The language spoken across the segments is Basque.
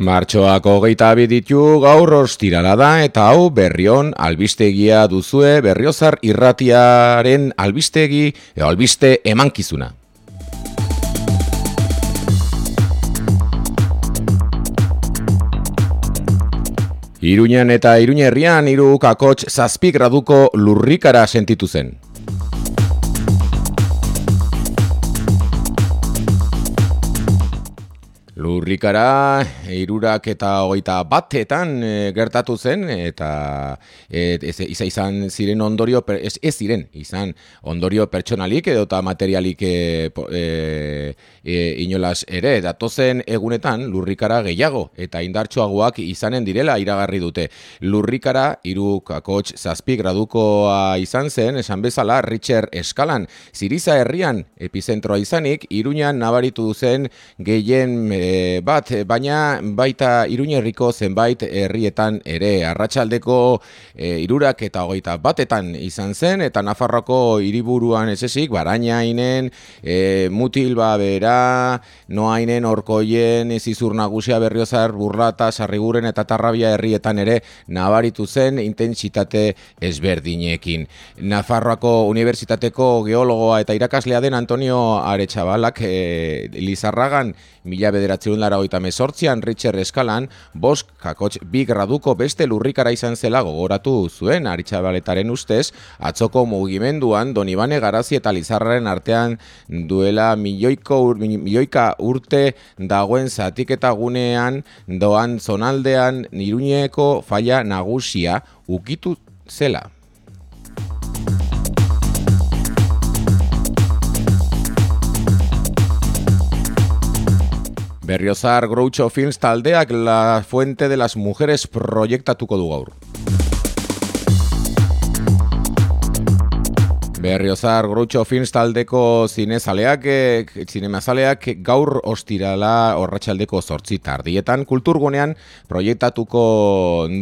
Martxoak hogeita ditu gaur ostirala da eta hau berrion albistegia duzue berriozar irratiaren albistegi e albiste emankizuna. Iruñan eta Iruñerrian hiru kakotx zazpi graduko lurrikara sentitu zen. Lurrikara irurak eta hogeita batetan e, gertatu zen eta e, ez, izan ziren ondorio, ez, ez ziren, izan ondorio pertsonalik edo eta materialik e, e, inolaz ere, datozen egunetan lurrikara gehiago eta indartsuagoak izanen direla iragarri dute. Lurrikara iruk akotx zazpi gradukoa izan zen, esan bezala Richard Eskalan, ziriza herrian epizentroa izanik, iruñan nabaritu zen gehien e, bat, baina baita iruñerriko zenbait herrietan ere arratsaldeko e, irurak eta hogeita batetan izan zen, eta Nafarroko hiriburuan esesik, barainainen, e, mutil babera, noainen orkoien, zizur nagusia berriozar, burrata, sarriguren eta tarrabia herrietan ere nabaritu zen intentsitate ezberdinekin. Nafarroako Unibertsitateko geologoa eta irakaslea den Antonio Aretsabalak e, Lizarragan mila bederatzerun lara oita mesortzian Richard Eskalan, bosk kakotx bi graduko beste lurrikara izan zela gogoratu zuen aritxabaletaren ustez, atzoko mugimenduan Donibane Garazi eta Lizarraren artean duela milioiko, milioika urte dagoen zatik eta gunean doan zonaldean niruñeko falla nagusia ukitu zela. Berriozar Groucho Films taldeak la fuente de las mujeres proiektatuko du gaur. Berriozar Groucho Films taldeko zinezaleak, zinemazaleak gaur ostirala horratxaldeko zortzi tardietan kulturgunean proiektatuko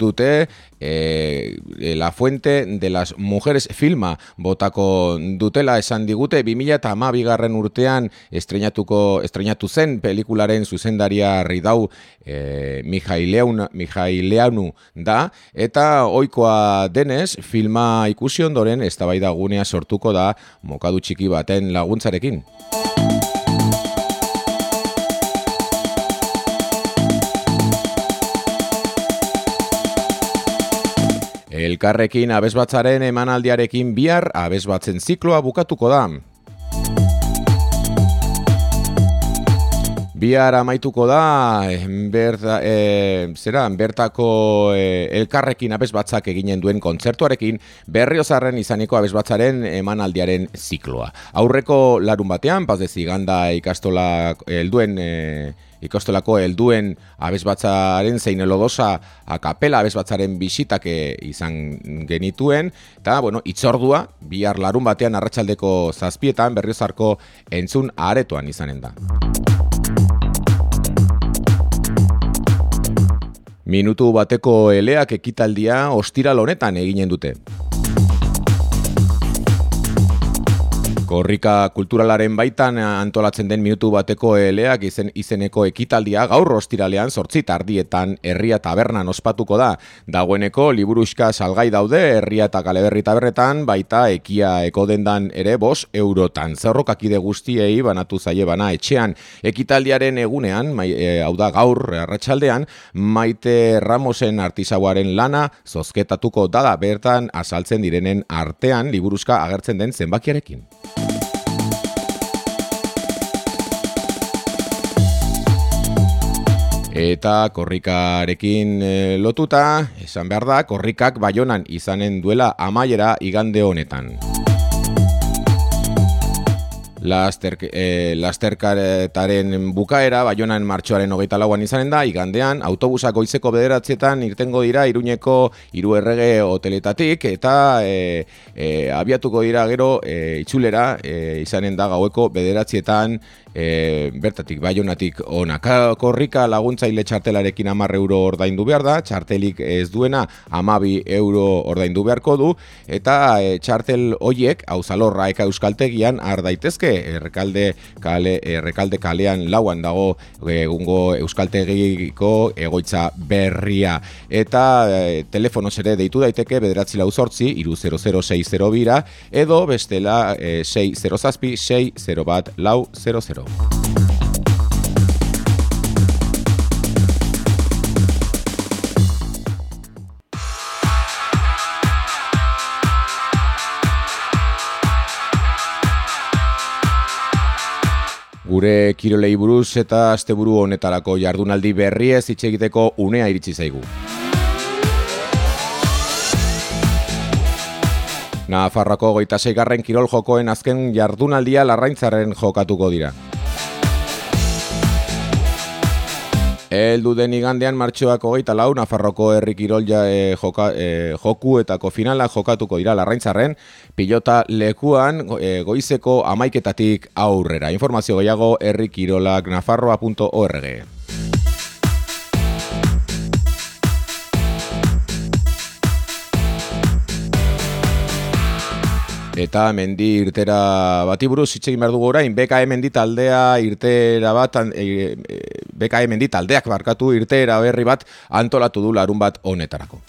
dute e, La Fuente de las Mujeres filma botako dutela esan digute 2000 eta bigarren urtean estrenatuko estrenatu zen pelikularen zuzendaria ridau e, Mihaileanu da eta ohikoa denez filma ikusi ondoren eztabaida sortuko da mokadu txiki baten laguntzarekin. Elkarrekin abesbatzaren emanaldiarekin bihar abesbatzen zikloa bukatuko da. Bihar amaituko da, berta, e, zera, bertako e, elkarrekin abesbatzak eginen duen kontzertuarekin berriozarren izaniko abesbatzaren emanaldiaren zikloa. Aurreko larun batean, paz ganda ikastola helduen e, ikostolako helduen abesbatzaren zein elodosa akapela abesbatzaren bisitak eh, izan genituen, eta, bueno, itzordua, bihar larun batean arratsaldeko zazpietan berriozarko entzun aretoan izanen da. Minutu bateko eleak ekitaldia ostiral honetan eginen dute. Korrika kulturalaren baitan antolatzen den minutu bateko eleak izen, izeneko ekitaldia gaur ostiralean sortzi tardietan herria tabernan ospatuko da. Dagoeneko liburuska salgai daude herria eta kaleberri taberretan baita ekia ekodendan ere bos eurotan. Zerrokakide guztiei banatu zaie bana etxean ekitaldiaren egunean, mai, e, hau da gaur arratsaldean maite Ramosen artisauaren lana zozketatuko dada bertan asaltzen direnen artean liburuska agertzen den zenbakiarekin. Eta korrikarekin e, lotuta, esan behar da, korrikak baionan izanen duela amaiera igande honetan. Laster, e, bukaera, baionan martxoaren hogeita lauan izanen da, igandean, autobusak goizeko bederatzietan irtengo dira iruñeko iru errege hoteletatik, eta e, abiatuko dira gero e, itxulera e, izanen da gaueko bederatzietan e, bertatik baionatik ona. Korrika laguntzaile txartelarekin amarre euro ordaindu behar da, txartelik ez duena amabi euro ordaindu beharko du, eta e, txartel hoiek, hau zalorra eka euskaltegian, ardaitezke errekalde kale errekalde kalean lauan dago egungo euskaltegiko egoitza berria. Eta e, telefonoz ere deitu daiteke bederatzi lau sortzi iru 006 bira edo bestela e, 6 0 zazpi 6 0 bat lau 00 kirolei buruz eta asteburu honetarako jardunaldi berriez hitz egiteko unea iritsi zaigu. Nafarroko goita zeigarren kirol jokoen azken jardunaldia larraintzaren jokatuko dira. Eldu den igandean martxoak hogeita lau, Nafarroko herri kirol ja, e, joka, e, joku eta finala jokatuko dira larraintzarren, pilota lekuan e, goizeko amaiketatik aurrera. Informazio gehiago herri Eta mendi irtera bati buruz hitz egin behar dugu orain, BKM mendi taldea irtera bat, e, e, BKM mendi taldeak barkatu irtera berri bat antolatu du larun bat honetarako.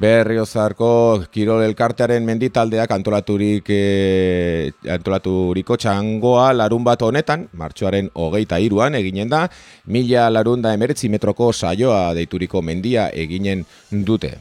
Berriozarko Kirol Elkartearen menditaldeak antolaturik e, antolaturiko txangoa larun bat honetan, martxoaren hogeita iruan eginen da, mila larun da emeretzi metroko saioa deituriko mendia eginen dute.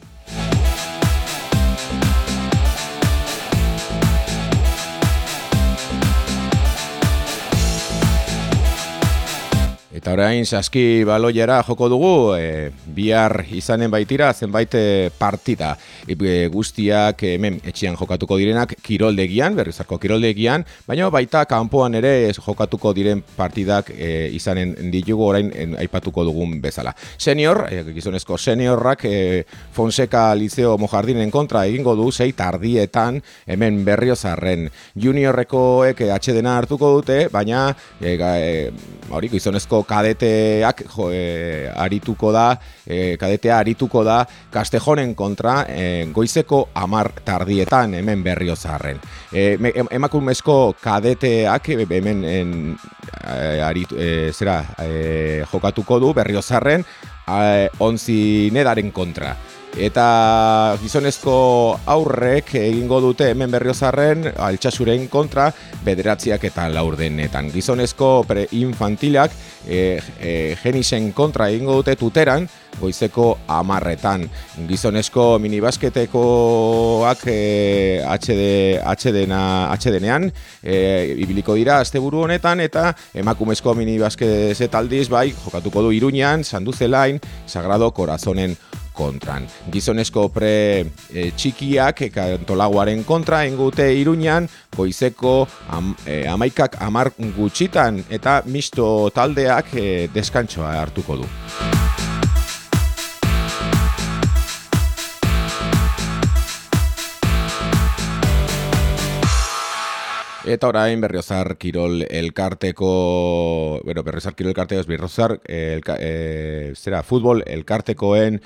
Eta orain saski baloiera joko dugu, e, bihar izanen baitira zenbait e, partida. E, guztiak hemen etxean jokatuko direnak kiroldegian, berrizarko kiroldegian, baina baita kanpoan ere jokatuko diren partidak e, izanen ditugu orain aipatuko dugun bezala. Senior, e, gizonezko seniorrak e, Fonseca Liceo Mojardinen kontra egingo du sei tardietan hemen berriozarren. Juniorrekoek atxedena hartuko dute, baina e, e, gizonezko kadeteak jo, e, arituko da, e, kadetea arituko da Kastejonen kontra e, goizeko amar tardietan hemen berrio zarren. E, emakumezko kadeteak hemen en, aritu, zera, jokatuko du berrio zarren onzi nedaren kontra. Eta gizonezko aurrek egingo dute hemen berriozarren altxasuren kontra bederatziak eta laurdenetan. Gizonezko pre-infantilak e, e, genisen kontra egingo dute tuteran goizeko amarretan. Gizonezko minibasketekoak e, HD, HDnean e, ibiliko dira asteburu honetan eta emakumezko minibasketetaldiz bai jokatuko du Iruñan, Sanduzelain, Sagrado Corazonen kontran. Gizonezko pre e, txikiak kantolaguaren kontra ingute iruñan, goizeko am, e, amaikak amar gutxitan eta misto taldeak e, deskantsoa hartuko du. Eta orain berriozar kirol elkarteko, bueno, berriozar kirol elkarteko, berriozar, elka, e, zera, futbol elkartekoen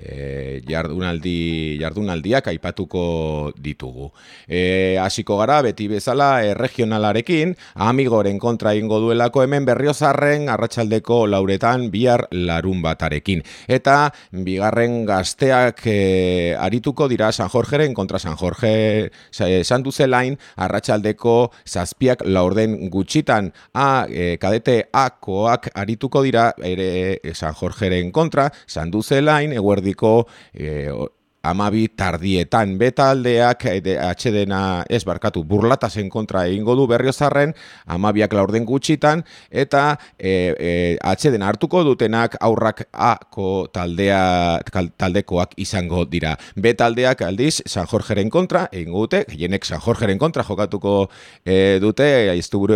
e, jardunaldi, jardunaldiak aipatuko ditugu. E, hasiko gara, beti bezala, e, regionalarekin, amigoren kontra ingo duelako hemen berriozarren, arratsaldeko lauretan, bihar larun batarekin. Eta, bigarren gazteak e, arituko dira San Jorgeren kontra San Jorge, Santu Zelain, arratsaldeko zazpiak laurden gutxitan a e, kadete akoak arituko dira ere e, San Jorgeren kontra, Sanduzelain, eguerdiko e, amabi tardietan betaldeak atxedena ez barkatu burlatasen kontra egingo du berriozarren amabiak laurden gutxitan eta e, e, atxeden hartuko dutenak aurrak ako taldea, taldekoak izango dira. Betaldeak aldiz San Jorgeren kontra egingo dute, geienek San Jorgeren kontra jokatuko e, dute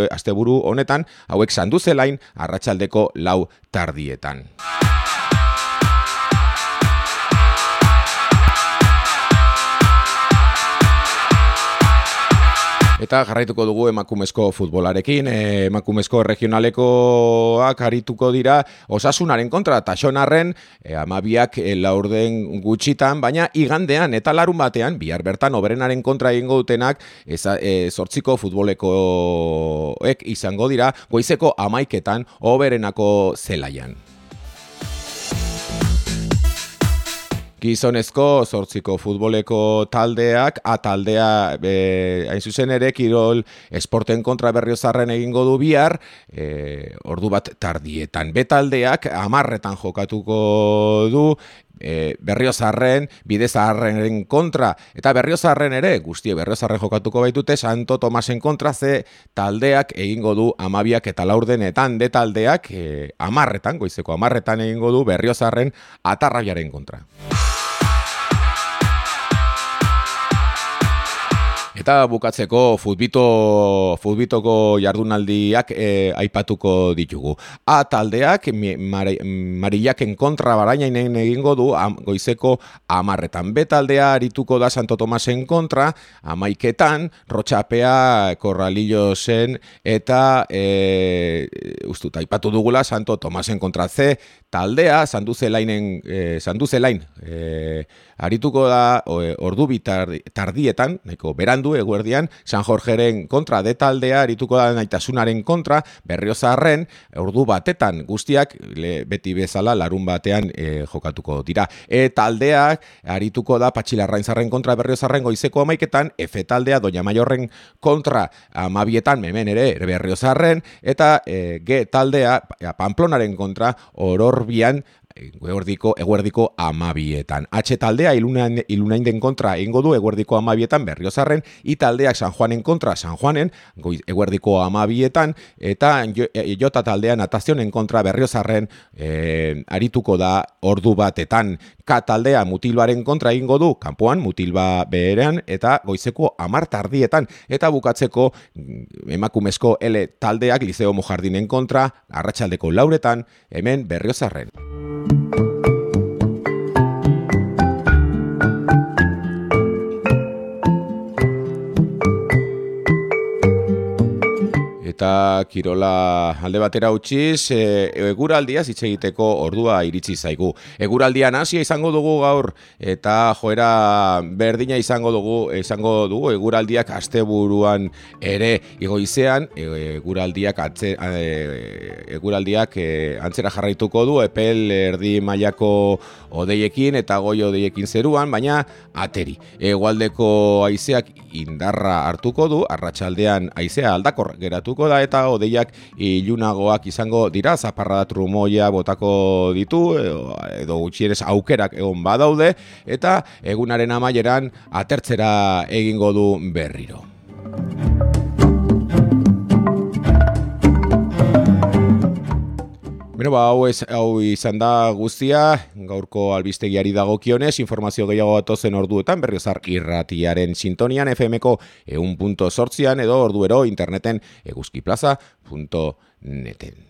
asteburu honetan, hauek sanduzelain arratsaldeko lau tardietan. Eta jarraituko dugu emakumezko futbolarekin, e, emakumezko regionalekoak harituko dira osasunaren kontra, eta sonarren e, amabiak e, laurden gutxitan, baina igandean eta larun batean, bihar bertan oberenaren kontra egingo dutenak, eza, e, sortziko futbolekoek izango dira, goizeko amaiketan oberenako zelaian. Gizonezko zortziko futboleko taldeak, a taldea hain zuzen ere, kirol esporten kontra berriozarren egingo du bihar, e, ordu bat tardietan. Betaldeak amarretan jokatuko du, e, berriozarren, bidezarren kontra, eta berriozarren ere, guztie berriozarren jokatuko baitute, Santo Tomasen kontra, ze taldeak egingo du amabiak eta laurdenetan, de taldeak e, amarretan, goizeko amarretan egingo du berriozarren atarrabiaren kontra. Eta bukatzeko futbito, futbitoko jardunaldiak e, aipatuko ditugu. A taldeak marillaken kontra barainainen egingo du goizeko amarretan. B taldea arituko da Santo Tomasen kontra, amaiketan, rotxapea korralillo zen eta e, ustuta, aipatu dugula Santo Tomasen kontra C taldea, sanduzelainen, e, sanduzelain, e, arituko da ordu tardietan, nahiko berandu eguerdian, San Jorgeren kontra de taldea, arituko da naitasunaren kontra, berriozarren, ordu batetan guztiak, beti bezala, larun batean e, jokatuko dira. E taldeak, arituko da patxilarrainzarren kontra berriozarren goizeko amaiketan, F taldea, doña maiorren kontra amabietan, memen ere, berriozarren, eta e, G taldea, pamplonaren kontra, ororbian, eguerdiko, eguerdiko amabietan. H taldea ilunain, ilunain kontra egingo du eguerdiko amabietan berriozarren, I taldeak San Juanen kontra San Juanen, goiz, eguerdiko amabietan, eta e, Jota taldea natazionen kontra berriozarren e, arituko da ordu batetan. K taldea mutilbaren kontra egingo du, kanpoan mutilba beherean, eta goizeko amar tardietan, eta bukatzeko mm, emakumezko L taldeak Liceo Mojardinen kontra, arratsaldeko lauretan, hemen berriozarren. Thank you. Eta kirola alde batera utziz, e, eguraldia hitz egiteko ordua iritsi zaigu. Eguraldia nasia izango dugu gaur eta joera berdina izango dugu, izango dugu eguraldiak asteburuan ere igoizean eguraldiak atze, e, eguraldiak e, antzera jarraituko du epel erdi mailako odeiekin eta goi odeiekin zeruan, baina ateri. Egualdeko haizeak indarra hartuko du, arratsaldean haizea aldakor geratuko da eta odeiak ilunagoak izango dira, zaparra da trumoia botako ditu, edo, edo gutxieres aukerak egon badaude, eta egunaren amaieran atertzera egingo du berriro. Beno, ba, hau, ez, hau izan da guztia, gaurko albistegiari dagokionez, informazio gehiago atozen orduetan, berriozar irratiaren sintonian FMko eun punto sortzian edo orduero interneten eguzkiplaza.neten.